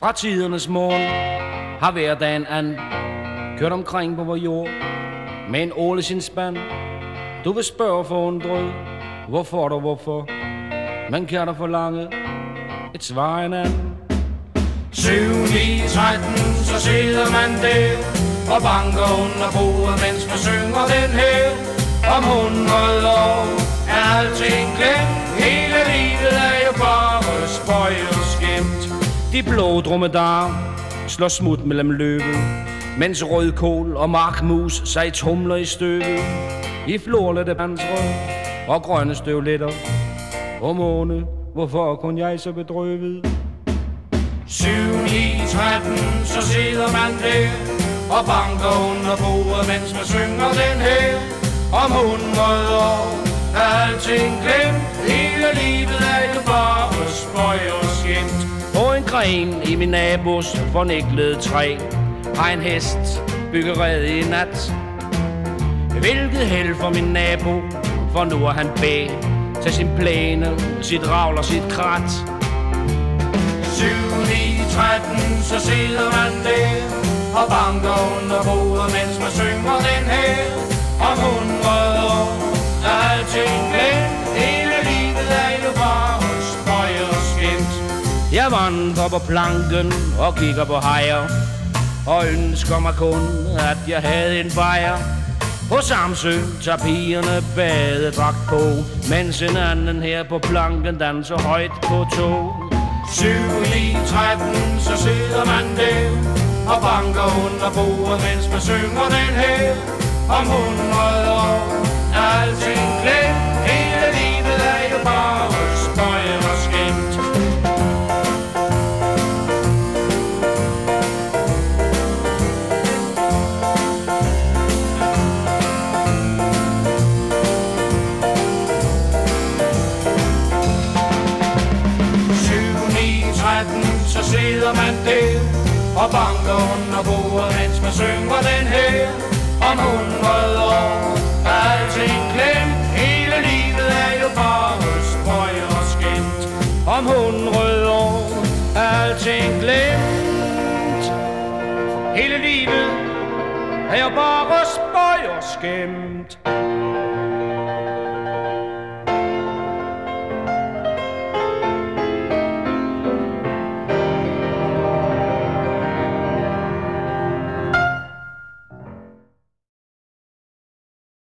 Fra tidernes morgen har hverdagen an kørt omkring på vores jord med en åle sin spand. Du vil spørge forundret, hvorfor og hvorfor, man kan der forlange et svar en anden. 7, 9, 13, så sidder man der og banker under bordet, mens man synger den her. Om hundrede år er alting glemt, De blå dromedar slår smut mellem løbet, mens rødkål og markmus sig tumler i støvet. I florlette bandsrød og grønne støvletter. Og måne, hvorfor kun jeg så bedrøvet? 7, 9, 13, så sidder man der og banker under bordet, mens man synger den her. Om hundrede år er alting glemt, en gren i min nabos forniklede træ har en hest byggeret i nat. Hvilket held for min nabo, for nu er han bag til sin plæne, sit ravl og sit krat. 7, 9, 13, så sidder man der og banker under bordet, mens man synger den her. Jeg vandrer på planken og kigger på hejer og ønsker mig kun, at jeg havde en bajer. På Samsø tager pigerne badedragt på, mens en anden her på planken danser højt på tog. 7, 9, 13, så sidder man der og banker under bordet, mens man synger den her. Om hundrede år er så sidder man der og banker under bordet, mens man synger den her. Om hundrede år er alting glemt, hele livet er jo bare spøj og skæmt. Om hundrede år er alting glemt, hele livet er jo bare spøj og skæmt.